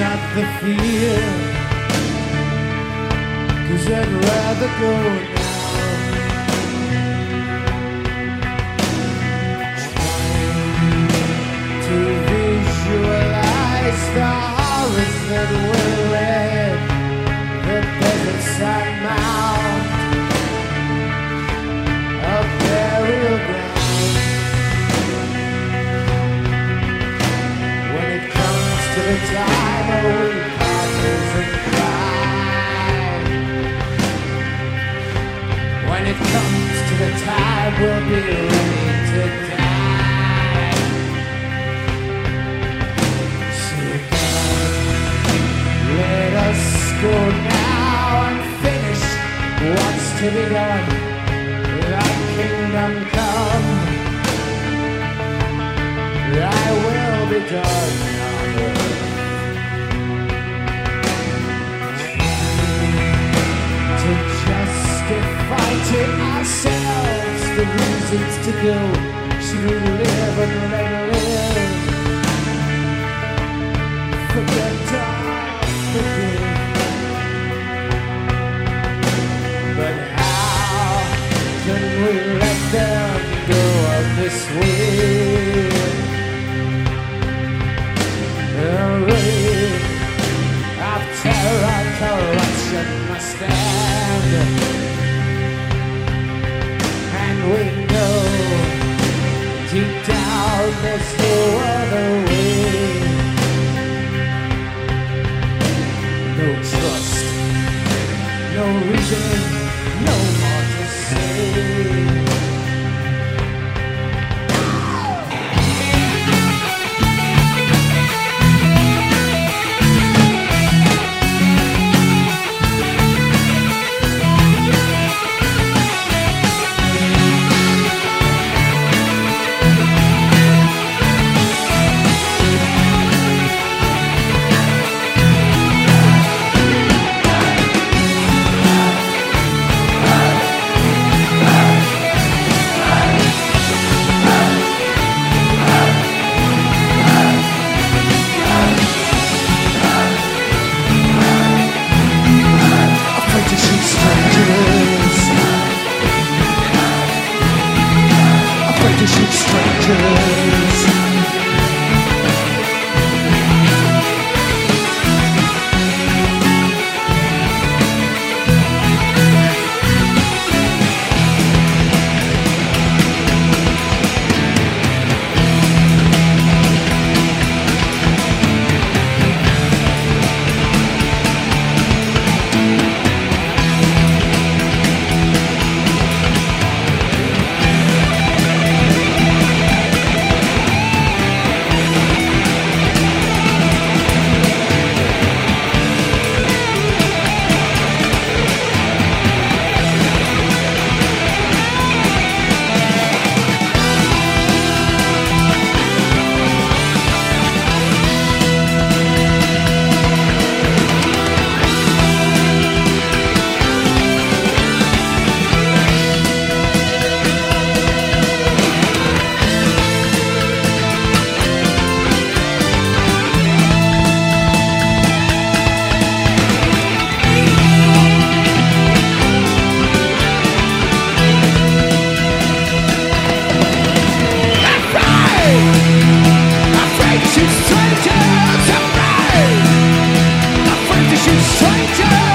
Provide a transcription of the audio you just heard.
not the fear. Cause I'd rather go to be done, thy kingdom come, thy will be done. To justify to ourselves the reasons to go, should we live and let live? Forget future